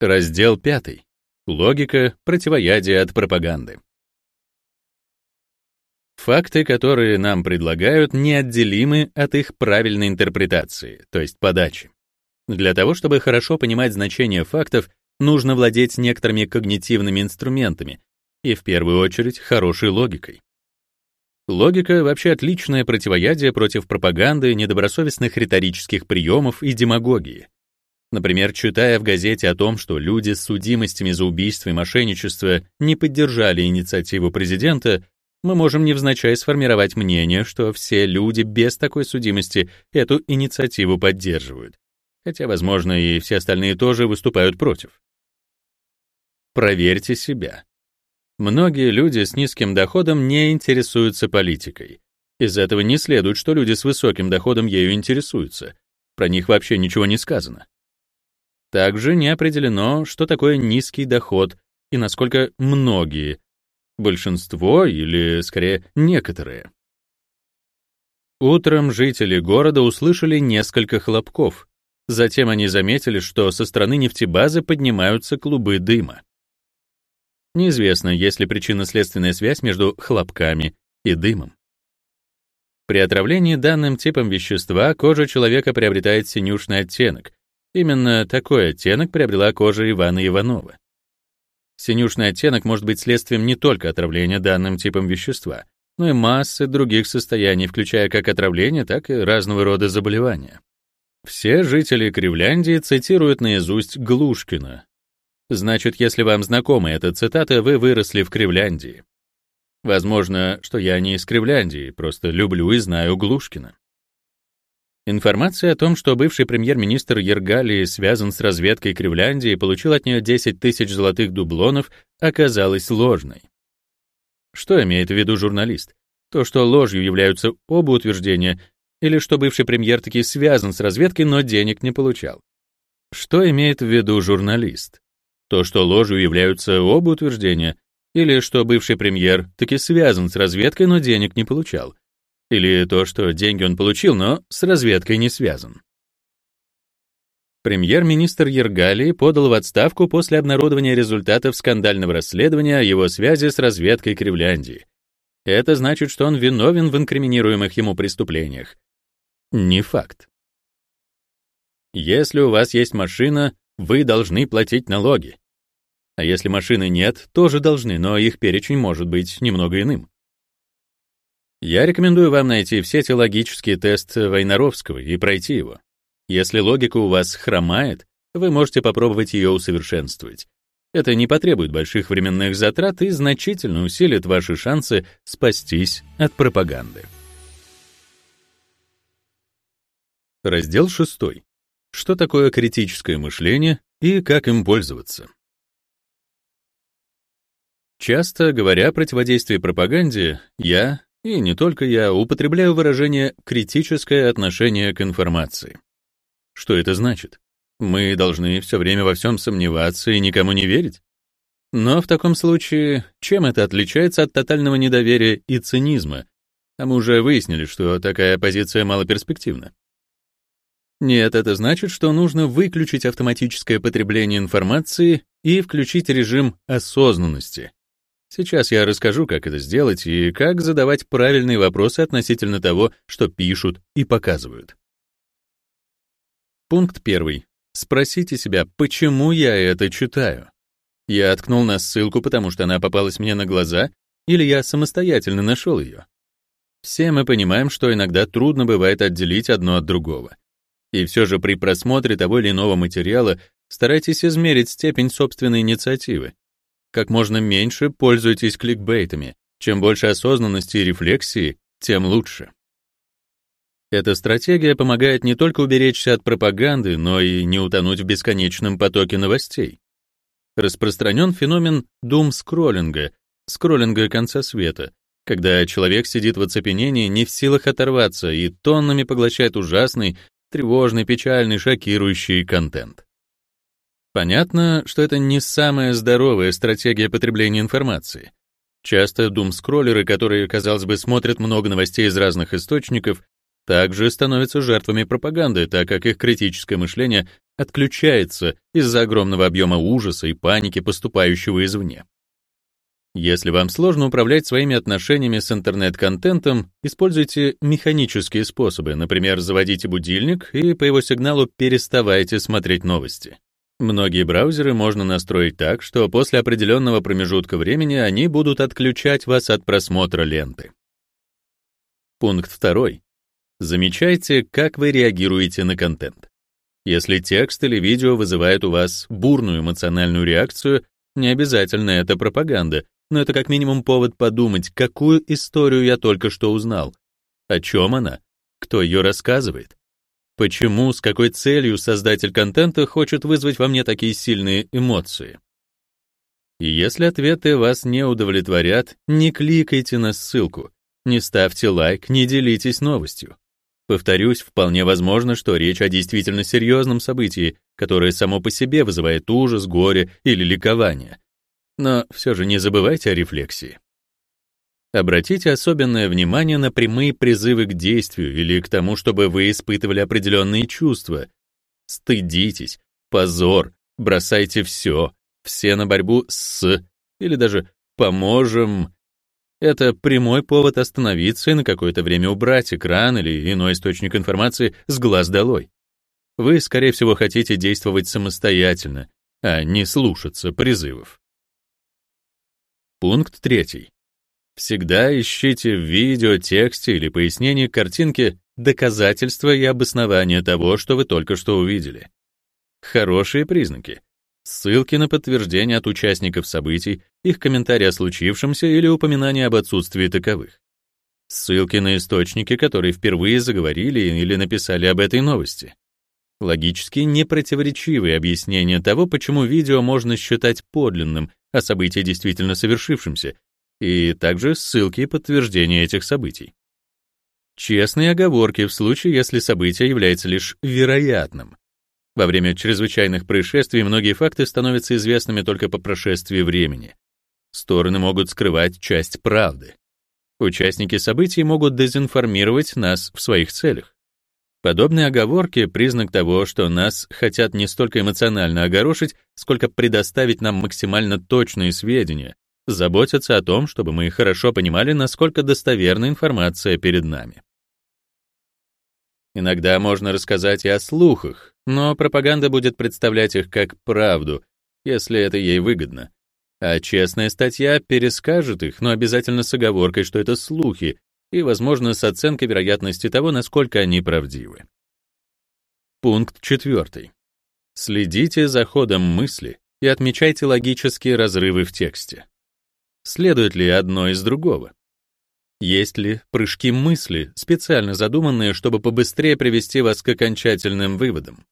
Раздел 5. Логика противоядия от пропаганды. Факты, которые нам предлагают, неотделимы от их правильной интерпретации, то есть подачи. Для того, чтобы хорошо понимать значение фактов, нужно владеть некоторыми когнитивными инструментами и, в первую очередь, хорошей логикой. Логика — вообще отличное противоядие против пропаганды, недобросовестных риторических приемов и демагогии. Например, читая в газете о том, что люди с судимостями за убийство и мошенничество не поддержали инициативу президента, мы можем невзначай сформировать мнение, что все люди без такой судимости эту инициативу поддерживают. Хотя, возможно, и все остальные тоже выступают против. Проверьте себя. Многие люди с низким доходом не интересуются политикой. Из этого не следует, что люди с высоким доходом ею интересуются. Про них вообще ничего не сказано. Также не определено, что такое низкий доход и насколько многие, большинство или, скорее, некоторые. Утром жители города услышали несколько хлопков. Затем они заметили, что со стороны нефтебазы поднимаются клубы дыма. Неизвестно, есть ли причинно-следственная связь между хлопками и дымом. При отравлении данным типом вещества кожа человека приобретает синюшный оттенок, Именно такой оттенок приобрела кожа Ивана Иванова. Синюшный оттенок может быть следствием не только отравления данным типом вещества, но и массы других состояний, включая как отравление, так и разного рода заболевания. Все жители Кривляндии цитируют наизусть Глушкина. Значит, если вам знакома эта цитата, вы выросли в Кривляндии. Возможно, что я не из Кривляндии, просто люблю и знаю Глушкина. Информация о том, что бывший премьер-министр Ергали связан с разведкой Кривляндии и получил от нее 10 тысяч золотых дублонов, оказалась ложной. Что имеет в виду журналист? То, что ложью являются оба утверждения, или что бывший премьер таки связан с разведкой, но денег не получал? Что имеет в виду журналист? То, что ложью являются оба утверждения, или что бывший премьер таки связан с разведкой, но денег не получал? Или то, что деньги он получил, но с разведкой не связан. Премьер-министр Ергалии подал в отставку после обнародования результатов скандального расследования о его связи с разведкой Кривляндии. Это значит, что он виновен в инкриминируемых ему преступлениях. Не факт. Если у вас есть машина, вы должны платить налоги. А если машины нет, тоже должны, но их перечень может быть немного иным. Я рекомендую вам найти в сети логический тест Войнаровского и пройти его. Если логика у вас хромает, вы можете попробовать ее усовершенствовать. Это не потребует больших временных затрат и значительно усилит ваши шансы спастись от пропаганды. Раздел 6. Что такое критическое мышление и как им пользоваться? Часто говоря о противодействии пропаганде, я и не только я употребляю выражение «критическое отношение к информации». Что это значит? Мы должны все время во всем сомневаться и никому не верить? Но в таком случае, чем это отличается от тотального недоверия и цинизма? А мы уже выяснили, что такая позиция малоперспективна. Нет, это значит, что нужно выключить автоматическое потребление информации и включить режим осознанности, Сейчас я расскажу, как это сделать и как задавать правильные вопросы относительно того, что пишут и показывают. Пункт первый. Спросите себя, почему я это читаю? Я откнул на ссылку, потому что она попалась мне на глаза, или я самостоятельно нашел ее? Все мы понимаем, что иногда трудно бывает отделить одно от другого. И все же при просмотре того или иного материала старайтесь измерить степень собственной инициативы, как можно меньше пользуйтесь кликбейтами. Чем больше осознанности и рефлексии, тем лучше. Эта стратегия помогает не только уберечься от пропаганды, но и не утонуть в бесконечном потоке новостей. Распространен феномен дум-скроллинга, скроллинга конца света, когда человек сидит в оцепенении, не в силах оторваться и тоннами поглощает ужасный, тревожный, печальный, шокирующий контент. Понятно, что это не самая здоровая стратегия потребления информации. Часто дум-скроллеры, которые, казалось бы, смотрят много новостей из разных источников, также становятся жертвами пропаганды, так как их критическое мышление отключается из-за огромного объема ужаса и паники, поступающего извне. Если вам сложно управлять своими отношениями с интернет-контентом, используйте механические способы, например, заводите будильник и по его сигналу переставайте смотреть новости. Многие браузеры можно настроить так, что после определенного промежутка времени они будут отключать вас от просмотра ленты. Пункт второй. Замечайте, как вы реагируете на контент. Если текст или видео вызывает у вас бурную эмоциональную реакцию, не обязательно это пропаганда, но это как минимум повод подумать, какую историю я только что узнал, о чем она, кто ее рассказывает. Почему, с какой целью создатель контента хочет вызвать во мне такие сильные эмоции? И если ответы вас не удовлетворят, не кликайте на ссылку, не ставьте лайк, не делитесь новостью. Повторюсь, вполне возможно, что речь о действительно серьезном событии, которое само по себе вызывает ужас, горе или ликование. Но все же не забывайте о рефлексии. Обратите особенное внимание на прямые призывы к действию или к тому, чтобы вы испытывали определенные чувства. Стыдитесь, позор, бросайте все, все на борьбу с, или даже поможем. Это прямой повод остановиться и на какое-то время убрать экран или иной источник информации с глаз долой. Вы, скорее всего, хотите действовать самостоятельно, а не слушаться призывов. Пункт третий. Всегда ищите в видео, тексте или пояснении картинки доказательства и обоснования того, что вы только что увидели. Хорошие признаки. Ссылки на подтверждение от участников событий, их комментарии о случившемся или упоминания об отсутствии таковых. Ссылки на источники, которые впервые заговорили или написали об этой новости. Логически непротиворечивые объяснения того, почему видео можно считать подлинным, а событие действительно совершившимся, и также ссылки и подтверждения этих событий. Честные оговорки в случае, если событие является лишь вероятным. Во время чрезвычайных происшествий многие факты становятся известными только по прошествии времени. Стороны могут скрывать часть правды. Участники событий могут дезинформировать нас в своих целях. Подобные оговорки — признак того, что нас хотят не столько эмоционально огорошить, сколько предоставить нам максимально точные сведения, заботятся о том, чтобы мы хорошо понимали, насколько достоверна информация перед нами. Иногда можно рассказать и о слухах, но пропаганда будет представлять их как правду, если это ей выгодно. А честная статья перескажет их, но обязательно с оговоркой, что это слухи, и, возможно, с оценкой вероятности того, насколько они правдивы. Пункт четвертый. Следите за ходом мысли и отмечайте логические разрывы в тексте. Следует ли одно из другого? Есть ли прыжки мысли, специально задуманные, чтобы побыстрее привести вас к окончательным выводам?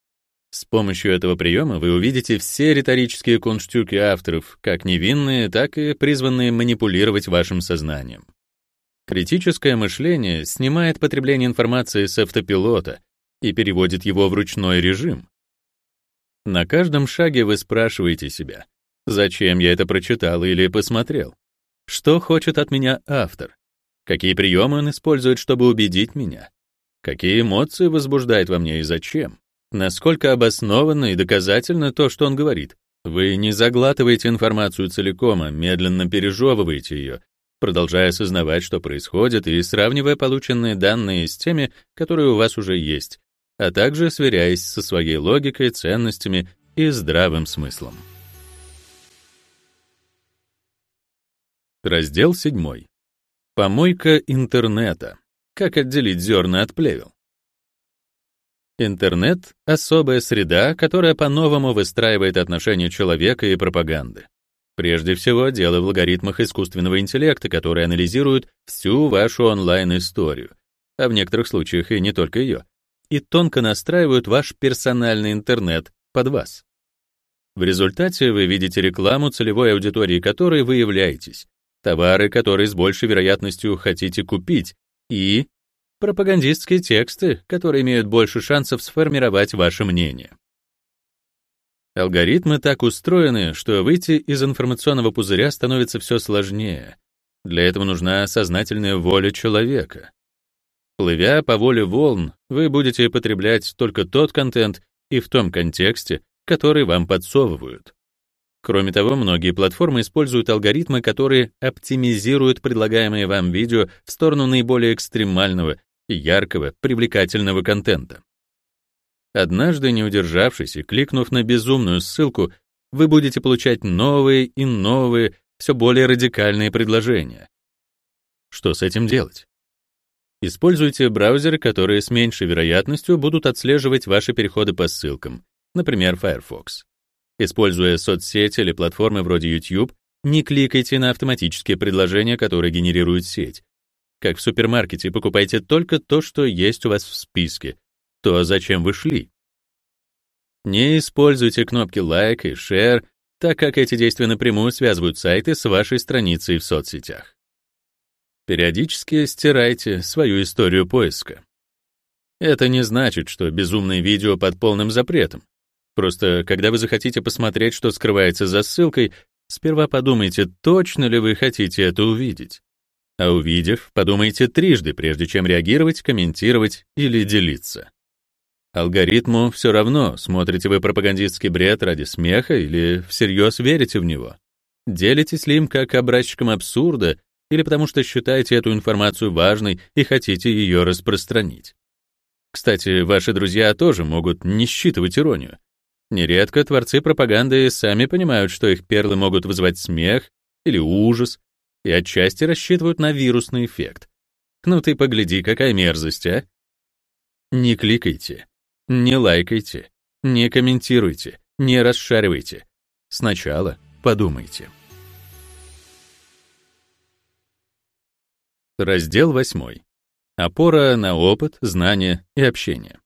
С помощью этого приема вы увидите все риторические кунштюки авторов, как невинные, так и призванные манипулировать вашим сознанием. Критическое мышление снимает потребление информации с автопилота и переводит его в ручной режим. На каждом шаге вы спрашиваете себя, зачем я это прочитал или посмотрел? Что хочет от меня автор? Какие приемы он использует, чтобы убедить меня? Какие эмоции возбуждает во мне и зачем? Насколько обоснованно и доказательно то, что он говорит? Вы не заглатываете информацию целиком, а медленно пережевываете ее, продолжая осознавать, что происходит, и сравнивая полученные данные с теми, которые у вас уже есть, а также сверяясь со своей логикой, ценностями и здравым смыслом. Раздел 7. Помойка интернета. Как отделить зерна от плевел? Интернет — особая среда, которая по-новому выстраивает отношения человека и пропаганды. Прежде всего, дело в алгоритмах искусственного интеллекта, которые анализируют всю вашу онлайн-историю, а в некоторых случаях и не только ее, и тонко настраивают ваш персональный интернет под вас. В результате вы видите рекламу целевой аудитории которой вы являетесь, товары, которые с большей вероятностью хотите купить, и пропагандистские тексты, которые имеют больше шансов сформировать ваше мнение. Алгоритмы так устроены, что выйти из информационного пузыря становится все сложнее. Для этого нужна сознательная воля человека. Плывя по воле волн, вы будете потреблять только тот контент, и в том контексте, который вам подсовывают. Кроме того, многие платформы используют алгоритмы, которые оптимизируют предлагаемые вам видео в сторону наиболее экстремального, яркого, привлекательного контента. Однажды, не удержавшись и кликнув на безумную ссылку, вы будете получать новые и новые, все более радикальные предложения. Что с этим делать? Используйте браузеры, которые с меньшей вероятностью будут отслеживать ваши переходы по ссылкам, например, Firefox. Используя соцсети или платформы вроде YouTube, не кликайте на автоматические предложения, которые генерирует сеть. Как в супермаркете, покупайте только то, что есть у вас в списке, то, зачем вы шли. Не используйте кнопки «Лайк» и «Share», так как эти действия напрямую связывают сайты с вашей страницей в соцсетях. Периодически стирайте свою историю поиска. Это не значит, что безумные видео под полным запретом. Просто, когда вы захотите посмотреть, что скрывается за ссылкой, сперва подумайте, точно ли вы хотите это увидеть. А увидев, подумайте трижды, прежде чем реагировать, комментировать или делиться. Алгоритму все равно, смотрите вы пропагандистский бред ради смеха или всерьез верите в него. Делитесь ли им как образчиком абсурда или потому что считаете эту информацию важной и хотите ее распространить. Кстати, ваши друзья тоже могут не считывать иронию. Нередко творцы пропаганды сами понимают, что их перлы могут вызывать смех или ужас, и отчасти рассчитывают на вирусный эффект. Ну ты погляди, какая мерзость, а? Не кликайте, не лайкайте, не комментируйте, не расшаривайте. Сначала подумайте. Раздел 8. Опора на опыт, знания и общение.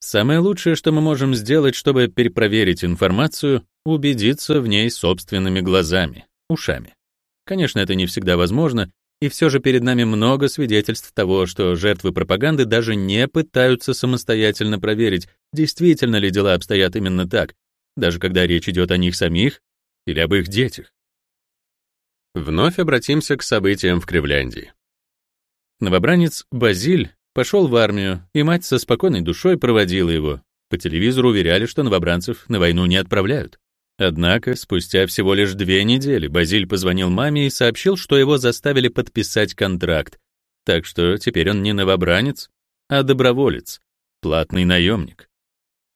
Самое лучшее, что мы можем сделать, чтобы перепроверить информацию, убедиться в ней собственными глазами, ушами. Конечно, это не всегда возможно, и все же перед нами много свидетельств того, что жертвы пропаганды даже не пытаются самостоятельно проверить, действительно ли дела обстоят именно так, даже когда речь идет о них самих или об их детях. Вновь обратимся к событиям в Кривляндии. Новобранец Базиль пошел в армию, и мать со спокойной душой проводила его. По телевизору уверяли, что новобранцев на войну не отправляют. Однако, спустя всего лишь две недели Базиль позвонил маме и сообщил, что его заставили подписать контракт. Так что теперь он не новобранец, а доброволец, платный наемник.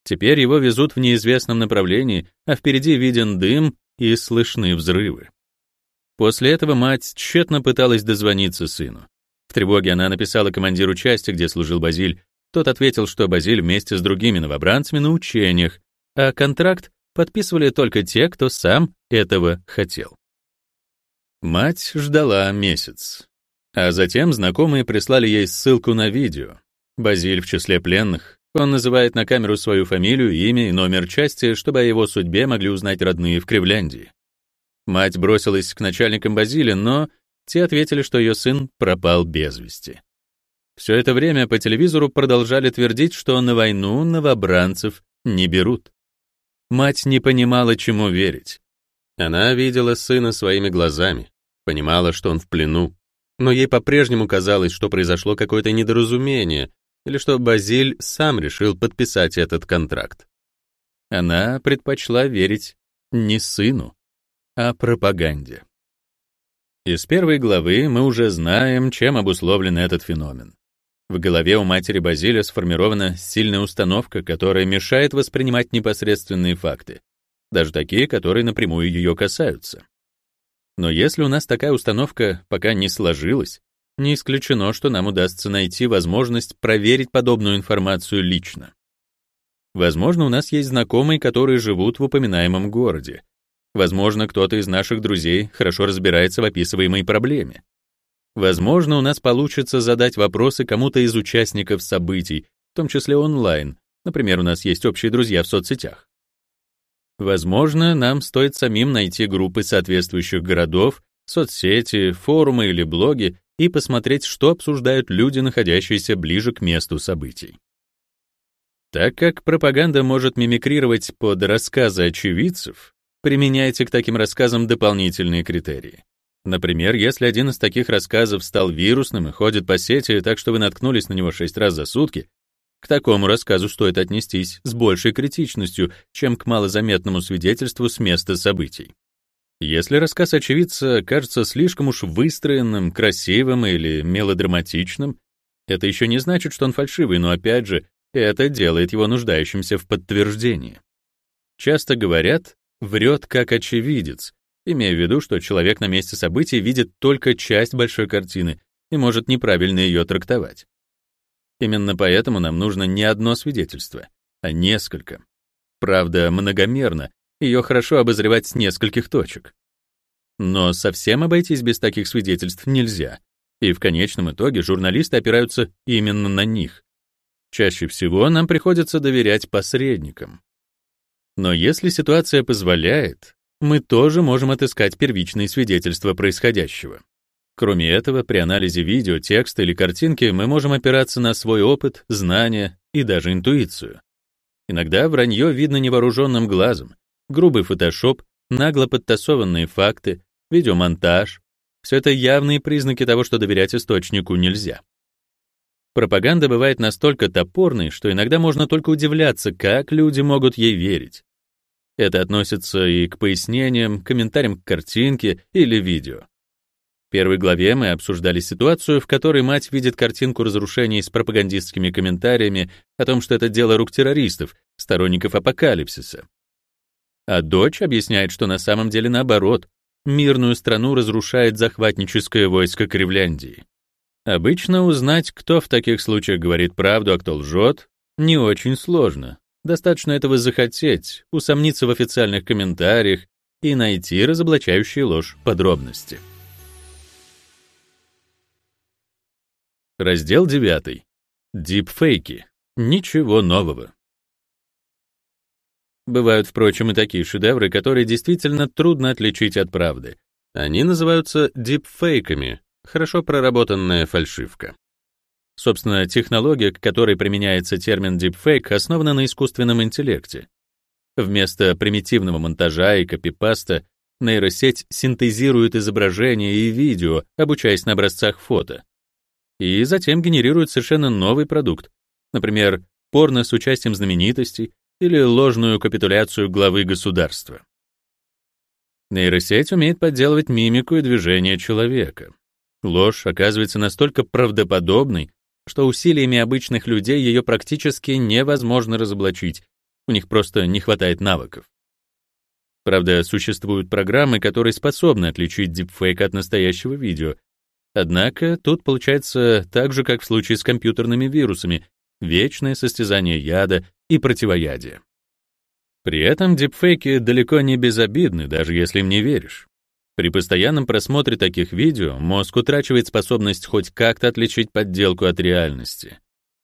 Теперь его везут в неизвестном направлении, а впереди виден дым и слышны взрывы. После этого мать тщетно пыталась дозвониться сыну. В тревоге она написала командиру части, где служил Базиль. Тот ответил, что Базиль вместе с другими новобранцами на учениях, а контракт подписывали только те, кто сам этого хотел. Мать ждала месяц. А затем знакомые прислали ей ссылку на видео. Базиль в числе пленных. Он называет на камеру свою фамилию, имя и номер части, чтобы о его судьбе могли узнать родные в Кривляндии. Мать бросилась к начальникам Базили, но те ответили, что ее сын пропал без вести. Все это время по телевизору продолжали твердить, что на войну новобранцев не берут. Мать не понимала, чему верить. Она видела сына своими глазами, понимала, что он в плену, но ей по-прежнему казалось, что произошло какое-то недоразумение или что Базиль сам решил подписать этот контракт. Она предпочла верить не сыну, о пропаганде. Из первой главы мы уже знаем, чем обусловлен этот феномен. В голове у матери Базиля сформирована сильная установка, которая мешает воспринимать непосредственные факты, даже такие, которые напрямую ее касаются. Но если у нас такая установка пока не сложилась, не исключено, что нам удастся найти возможность проверить подобную информацию лично. Возможно, у нас есть знакомые, которые живут в упоминаемом городе, Возможно, кто-то из наших друзей хорошо разбирается в описываемой проблеме. Возможно, у нас получится задать вопросы кому-то из участников событий, в том числе онлайн. Например, у нас есть общие друзья в соцсетях. Возможно, нам стоит самим найти группы соответствующих городов, соцсети, форумы или блоги и посмотреть, что обсуждают люди, находящиеся ближе к месту событий. Так как пропаганда может мимикрировать под рассказы очевидцев, Применяйте к таким рассказам дополнительные критерии. Например, если один из таких рассказов стал вирусным и ходит по сети так, что вы наткнулись на него шесть раз за сутки, К такому рассказу стоит отнестись с большей критичностью, чем к малозаметному свидетельству с места событий. Если рассказ очевидца кажется слишком уж выстроенным, красивым или мелодраматичным, это еще не значит, что он фальшивый, но опять же, это делает его нуждающимся в подтверждении. Часто говорят «врет как очевидец», имея в виду, что человек на месте событий видит только часть большой картины и может неправильно ее трактовать. Именно поэтому нам нужно не одно свидетельство, а несколько. Правда, многомерно, ее хорошо обозревать с нескольких точек. Но совсем обойтись без таких свидетельств нельзя, и в конечном итоге журналисты опираются именно на них. Чаще всего нам приходится доверять посредникам. Но если ситуация позволяет, мы тоже можем отыскать первичные свидетельства происходящего. Кроме этого, при анализе видео, текста или картинки мы можем опираться на свой опыт, знания и даже интуицию. Иногда вранье видно невооруженным глазом, грубый фотошоп, нагло подтасованные факты, видеомонтаж — все это явные признаки того, что доверять источнику нельзя. Пропаганда бывает настолько топорной, что иногда можно только удивляться, как люди могут ей верить. Это относится и к пояснениям, комментариям к картинке или видео. В первой главе мы обсуждали ситуацию, в которой мать видит картинку разрушений с пропагандистскими комментариями о том, что это дело рук террористов, сторонников апокалипсиса. А дочь объясняет, что на самом деле наоборот, мирную страну разрушает захватническое войско Кривляндии. Обычно узнать, кто в таких случаях говорит правду, а кто лжет, не очень сложно. Достаточно этого захотеть, усомниться в официальных комментариях и найти разоблачающие ложь подробности. Раздел 9. Дипфейки. Ничего нового. Бывают, впрочем, и такие шедевры, которые действительно трудно отличить от правды. Они называются дипфейками, хорошо проработанная фальшивка. Собственно, технология, к которой применяется термин deepfake, основана на искусственном интеллекте. Вместо примитивного монтажа и копипаста нейросеть синтезирует изображения и видео, обучаясь на образцах фото. И затем генерирует совершенно новый продукт, например, порно с участием знаменитостей или ложную капитуляцию главы государства. Нейросеть умеет подделывать мимику и движения человека. Ложь оказывается настолько правдоподобной, что усилиями обычных людей ее практически невозможно разоблачить, у них просто не хватает навыков. Правда, существуют программы, которые способны отличить дипфейк от настоящего видео. Однако тут получается так же, как в случае с компьютерными вирусами, вечное состязание яда и противоядия. При этом дипфейки далеко не безобидны, даже если им не веришь. При постоянном просмотре таких видео мозг утрачивает способность хоть как-то отличить подделку от реальности.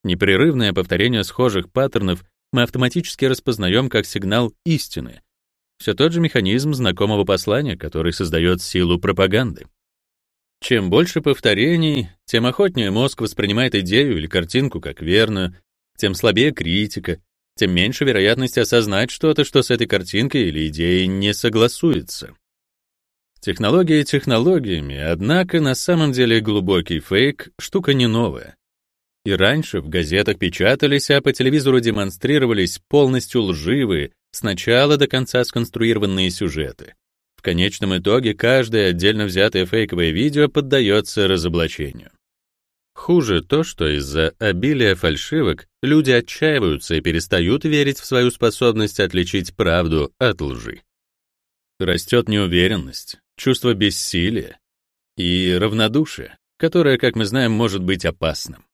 Непрерывное повторение схожих паттернов мы автоматически распознаем как сигнал истины. Все тот же механизм знакомого послания, который создает силу пропаганды. Чем больше повторений, тем охотнее мозг воспринимает идею или картинку как верную, тем слабее критика, тем меньше вероятность осознать что-то, что с этой картинкой или идеей не согласуется. Технологии технологиями, однако на самом деле глубокий фейк — штука не новая. И раньше в газетах печатались, а по телевизору демонстрировались полностью лживые, с начала до конца сконструированные сюжеты. В конечном итоге каждое отдельно взятое фейковое видео поддается разоблачению. Хуже то, что из-за обилия фальшивок люди отчаиваются и перестают верить в свою способность отличить правду от лжи. Растет неуверенность, чувство бессилия и равнодушие, которое, как мы знаем, может быть опасным.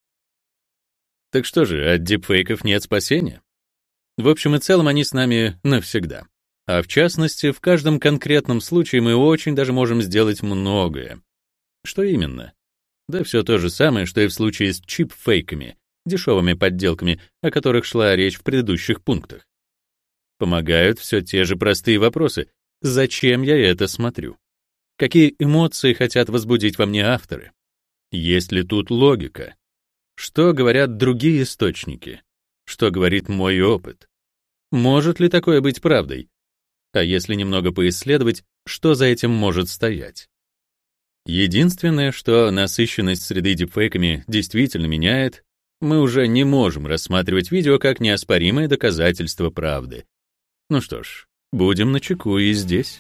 Так что же, от дипфейков нет спасения? В общем и целом они с нами навсегда. А в частности, в каждом конкретном случае мы очень даже можем сделать многое. Что именно? Да все то же самое, что и в случае с чип-фейками, дешевыми подделками, о которых шла речь в предыдущих пунктах. Помогают все те же простые вопросы. Зачем я это смотрю? Какие эмоции хотят возбудить во мне авторы? Есть ли тут логика? Что говорят другие источники? Что говорит мой опыт? Может ли такое быть правдой? А если немного поисследовать, что за этим может стоять? Единственное, что насыщенность среды дипфейками действительно меняет, мы уже не можем рассматривать видео как неоспоримое доказательство правды. Ну что ж, будем начеку и здесь.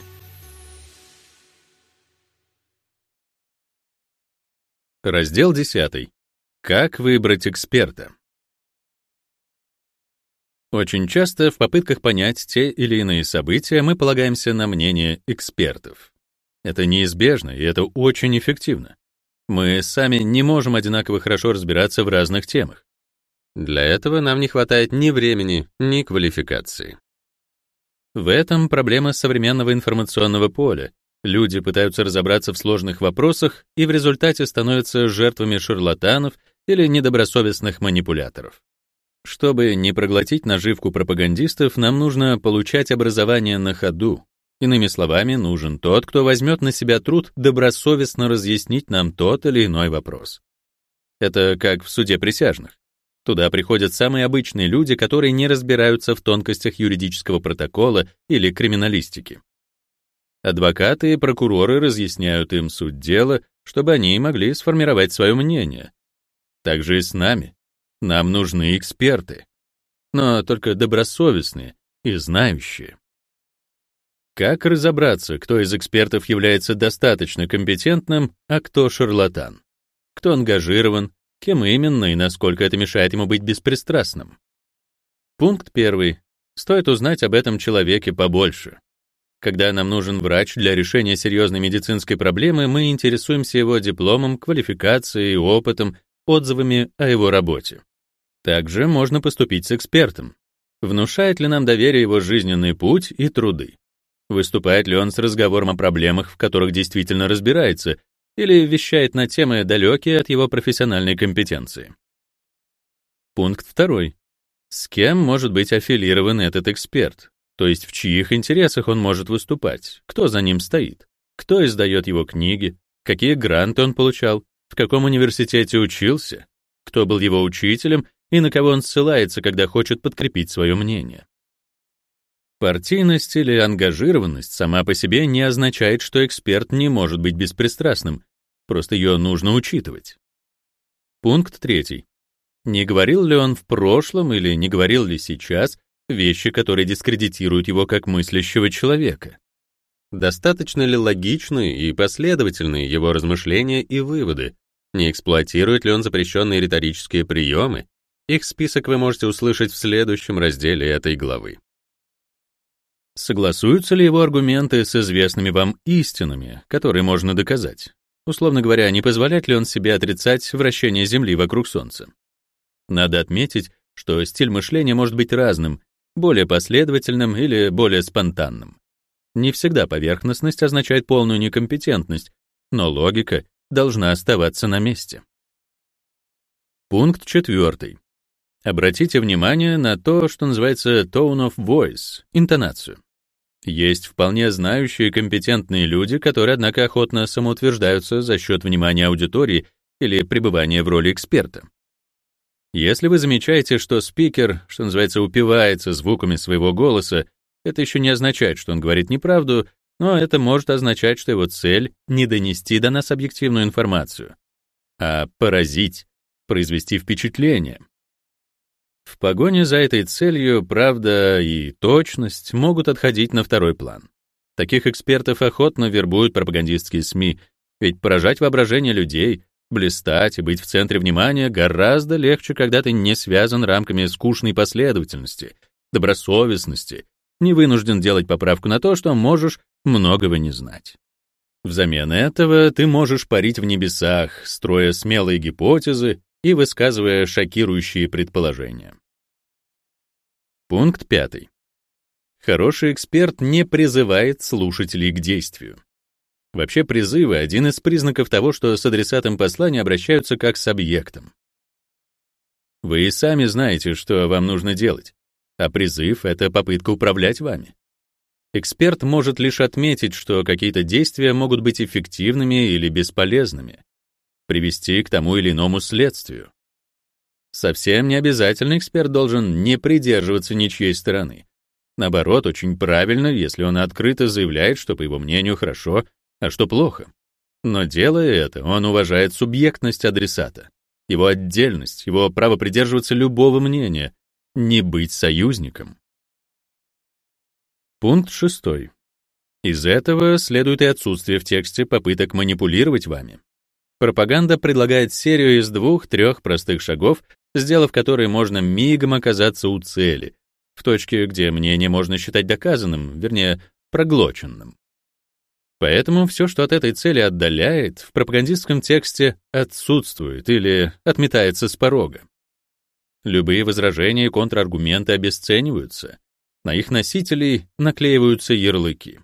Раздел 10. Как выбрать эксперта? Очень часто в попытках понять те или иные события мы полагаемся на мнение экспертов. Это неизбежно, и это очень эффективно. Мы сами не можем одинаково хорошо разбираться в разных темах. Для этого нам не хватает ни времени, ни квалификации. В этом проблема современного информационного поля. Люди пытаются разобраться в сложных вопросах и в результате становятся жертвами шарлатанов или недобросовестных манипуляторов. Чтобы не проглотить наживку пропагандистов, нам нужно получать образование на ходу, Иными словами, нужен тот, кто возьмет на себя труд добросовестно разъяснить нам тот или иной вопрос. Это как в суде присяжных. Туда приходят самые обычные люди, которые не разбираются в тонкостях юридического протокола или криминалистики. Адвокаты и прокуроры разъясняют им суть дела, чтобы они могли сформировать свое мнение. Так же и с нами. Нам нужны эксперты, но только добросовестные и знающие. Как разобраться, кто из экспертов является достаточно компетентным, а кто шарлатан? Кто ангажирован, кем именно и насколько это мешает ему быть беспристрастным? Пункт первый. Стоит узнать об этом человеке побольше. Когда нам нужен врач для решения серьезной медицинской проблемы, мы интересуемся его дипломом, квалификацией, опытом, отзывами о его работе. Также можно поступить с экспертом. Внушает ли нам доверие его жизненный путь и труды? Выступает ли он с разговором о проблемах, в которых действительно разбирается, или вещает на темы, далекие от его профессиональной компетенции? Пункт второй. С кем может быть аффилирован этот эксперт? То есть в чьих интересах он может выступать? Кто за ним стоит? Кто издает его книги? Какие гранты он получал? В каком университете учился? Кто был его учителем и на кого он ссылается, когда хочет подкрепить свое мнение? Партийность или ангажированность сама по себе не означает, что эксперт не может быть беспристрастным, просто ее нужно учитывать. Пункт третий. Не говорил ли он в прошлом или не говорил ли сейчас вещи, которые дискредитируют его как мыслящего человека? Достаточно ли логичны и последовательны его размышления и выводы? Не эксплуатирует ли он запрещенные риторические приемы? Их список вы можете услышать в следующем разделе этой главы. Согласуются ли его аргументы с известными вам истинами, которые можно доказать? Условно говоря, не позволяет ли он себе отрицать вращение Земли вокруг Солнца? Надо отметить, что стиль мышления может быть разным, более последовательным или более спонтанным. Не всегда поверхностность означает полную некомпетентность, но логика должна оставаться на месте. Пункт четвертый. Обратите внимание на то, что называется tone of voice, интонацию. Есть вполне знающие компетентные люди, которые, однако, охотно самоутверждаются за счет внимания аудитории или пребывания в роли эксперта. Если вы замечаете, что спикер, что называется, упивается звуками своего голоса, это еще не означает, что он говорит неправду, но это может означать, что его цель — не донести до нас объективную информацию, а поразить, произвести впечатление. В погоне за этой целью правда и точность могут отходить на второй план. Таких экспертов охотно вербуют пропагандистские СМИ, ведь поражать воображение людей, блистать и быть в центре внимания гораздо легче, когда ты не связан рамками скучной последовательности, добросовестности, не вынужден делать поправку на то, что можешь многого не знать. Взамен этого ты можешь парить в небесах, строя смелые гипотезы и высказывая шокирующие предположения. Пункт пятый. Хороший эксперт не призывает слушателей к действию. Вообще призывы — один из признаков того, что с адресатом послания обращаются как с объектом. Вы и сами знаете, что вам нужно делать, а призыв — это попытка управлять вами. Эксперт может лишь отметить, что какие-то действия могут быть эффективными или бесполезными, привести к тому или иному следствию. Совсем не обязательно эксперт должен не придерживаться ничьей стороны. Наоборот, очень правильно, если он открыто заявляет, что, по его мнению, хорошо, а что плохо. Но делая это, он уважает субъектность адресата. его отдельность, его право придерживаться любого мнения, не быть союзником. Пункт шестой. Из этого следует и отсутствие в тексте попыток манипулировать вами. Пропаганда предлагает серию из двух-трех простых шагов, сделав которые можно мигом оказаться у цели, в точке, где мнение можно считать доказанным, вернее, проглоченным. Поэтому все, что от этой цели отдаляет, в пропагандистском тексте отсутствует или отметается с порога. Любые возражения и контраргументы обесцениваются, на их носителей наклеиваются ярлыки.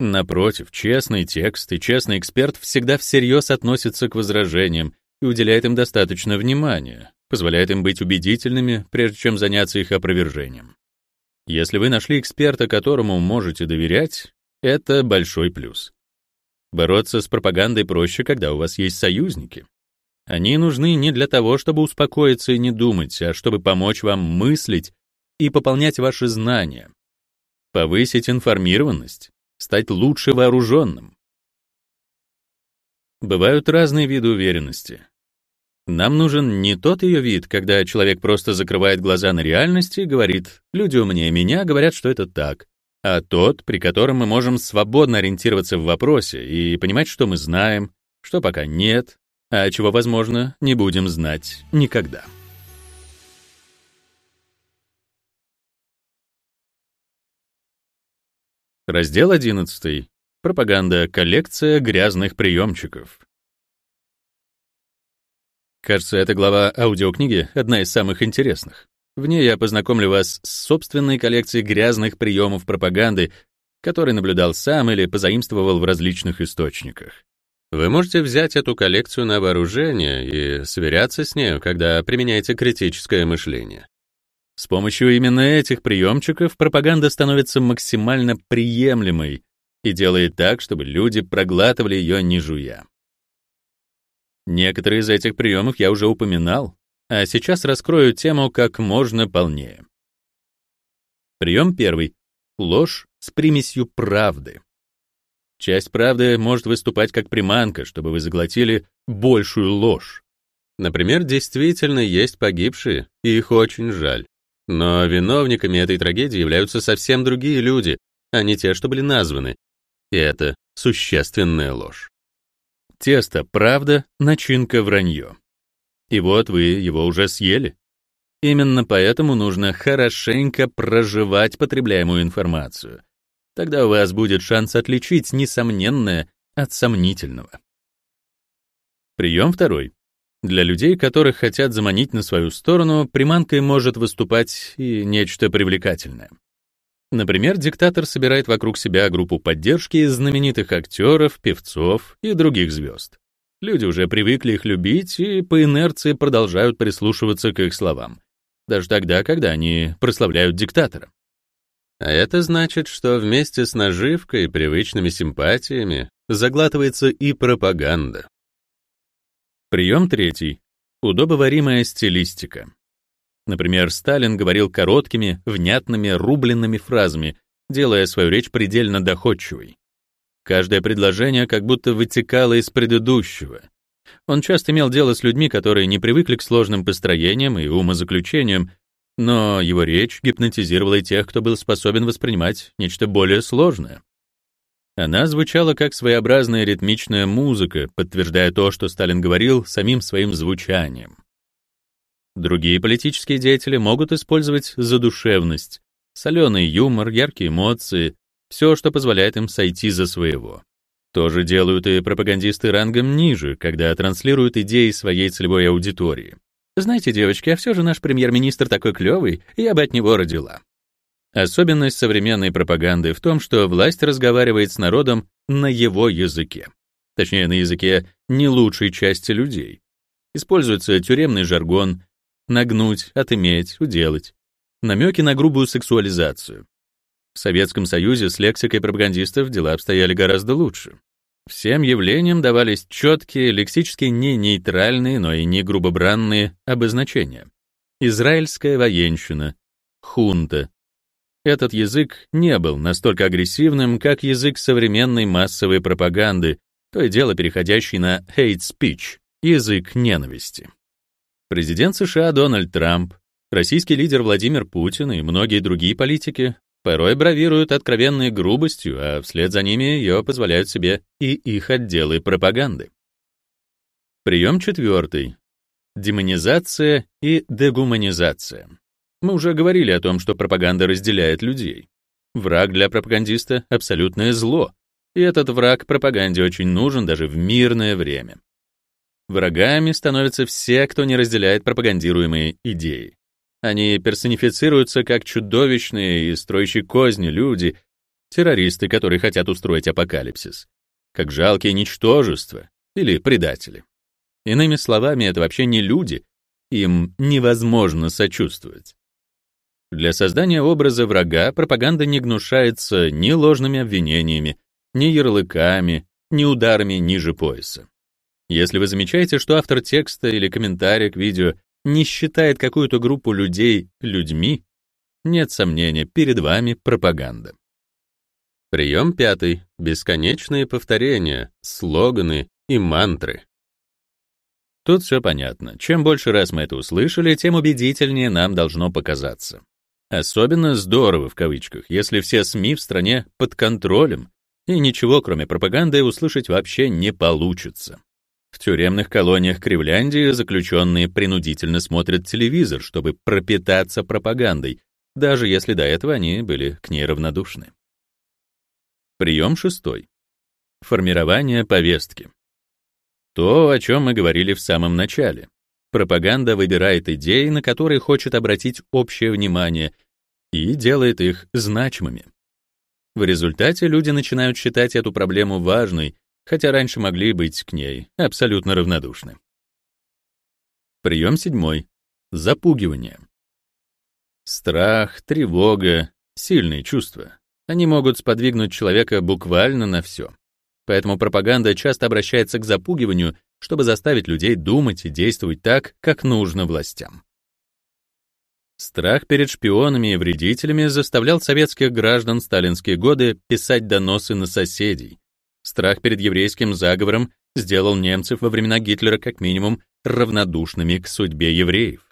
Напротив, честный текст и честный эксперт всегда всерьез относятся к возражениям и уделяет им достаточно внимания, позволяет им быть убедительными, прежде чем заняться их опровержением. Если вы нашли эксперта, которому можете доверять, это большой плюс. Бороться с пропагандой проще, когда у вас есть союзники. Они нужны не для того, чтобы успокоиться и не думать, а чтобы помочь вам мыслить и пополнять ваши знания, повысить информированность, стать лучше вооруженным. Бывают разные виды уверенности. Нам нужен не тот ее вид, когда человек просто закрывает глаза на реальность и говорит «люди умнее меня говорят, что это так», а тот, при котором мы можем свободно ориентироваться в вопросе и понимать, что мы знаем, что пока нет, а чего, возможно, не будем знать никогда. Раздел 11. Пропаганда. Коллекция грязных приемчиков. Кажется, эта глава аудиокниги одна из самых интересных. В ней я познакомлю вас с собственной коллекцией грязных приемов пропаганды, который наблюдал сам или позаимствовал в различных источниках. Вы можете взять эту коллекцию на вооружение и сверяться с нею, когда применяете критическое мышление. С помощью именно этих приемчиков пропаганда становится максимально приемлемой и делает так, чтобы люди проглатывали ее не жуя. Некоторые из этих приемов я уже упоминал, а сейчас раскрою тему как можно полнее. Прием первый. Ложь с примесью правды. Часть правды может выступать как приманка, чтобы вы заглотили большую ложь. Например, действительно есть погибшие, и их очень жаль. Но виновниками этой трагедии являются совсем другие люди, а не те, что были названы. И это существенная ложь. Тесто — правда, начинка — вранье. И вот вы его уже съели. Именно поэтому нужно хорошенько проживать потребляемую информацию. Тогда у вас будет шанс отличить несомненное от сомнительного. Прием второй. Для людей, которых хотят заманить на свою сторону, приманкой может выступать и нечто привлекательное. Например, диктатор собирает вокруг себя группу поддержки из знаменитых актеров, певцов и других звезд. Люди уже привыкли их любить и по инерции продолжают прислушиваться к их словам, даже тогда, когда они прославляют диктатора. А это значит, что вместе с наживкой и привычными симпатиями заглатывается и пропаганда. Прием третий. Удобоваримая стилистика. Например, Сталин говорил короткими, внятными, рубленными фразами, делая свою речь предельно доходчивой. Каждое предложение как будто вытекало из предыдущего. Он часто имел дело с людьми, которые не привыкли к сложным построениям и умозаключениям, но его речь гипнотизировала и тех, кто был способен воспринимать нечто более сложное. Она звучала как своеобразная ритмичная музыка, подтверждая то, что Сталин говорил самим своим звучанием. Другие политические деятели могут использовать задушевность, соленый юмор, яркие эмоции, все, что позволяет им сойти за своего. То же делают и пропагандисты рангом ниже, когда транслируют идеи своей целевой аудитории. Знаете, девочки, а все же наш премьер-министр такой клевый, я бы от него родила. Особенность современной пропаганды в том, что власть разговаривает с народом на его языке. Точнее, на языке не лучшей части людей. Используется тюремный жаргон, нагнуть, отыметь, уделать. Намеки на грубую сексуализацию. В Советском Союзе с лексикой пропагандистов дела обстояли гораздо лучше. Всем явлениям давались четкие, лексически не нейтральные, но и не грубобранные обозначения. Израильская военщина, хунта. Этот язык не был настолько агрессивным, как язык современной массовой пропаганды, то и дело переходящий на hate speech, язык ненависти. Президент США Дональд Трамп, российский лидер Владимир Путин и многие другие политики порой бравируют откровенной грубостью, а вслед за ними ее позволяют себе и их отделы пропаганды. Прием четвертый. Демонизация и дегуманизация. Мы уже говорили о том, что пропаганда разделяет людей. Враг для пропагандиста — абсолютное зло, и этот враг пропаганде очень нужен даже в мирное время. Врагами становятся все, кто не разделяет пропагандируемые идеи. Они персонифицируются как чудовищные и строящие козни люди, террористы, которые хотят устроить апокалипсис, как жалкие ничтожества или предатели. Иными словами, это вообще не люди, им невозможно сочувствовать. Для создания образа врага пропаганда не гнушается ни ложными обвинениями, ни ярлыками, ни ударами ниже пояса. Если вы замечаете, что автор текста или комментария к видео не считает какую-то группу людей людьми, нет сомнения, перед вами пропаганда. Прием пятый. Бесконечные повторения, слоганы и мантры. Тут все понятно. Чем больше раз мы это услышали, тем убедительнее нам должно показаться. Особенно здорово, в кавычках, если все СМИ в стране под контролем, и ничего, кроме пропаганды, услышать вообще не получится. В тюремных колониях Кривляндии заключенные принудительно смотрят телевизор, чтобы пропитаться пропагандой, даже если до этого они были к ней равнодушны. Прием шестой. Формирование повестки. То, о чем мы говорили в самом начале. Пропаганда выбирает идеи, на которые хочет обратить общее внимание, и делает их значимыми. В результате люди начинают считать эту проблему важной, хотя раньше могли быть к ней абсолютно равнодушны. Прием седьмой. Запугивание. Страх, тревога — сильные чувства. Они могут сподвигнуть человека буквально на все. Поэтому пропаганда часто обращается к запугиванию, чтобы заставить людей думать и действовать так, как нужно властям. Страх перед шпионами и вредителями заставлял советских граждан сталинские годы писать доносы на соседей. Страх перед еврейским заговором сделал немцев во времена Гитлера как минимум равнодушными к судьбе евреев.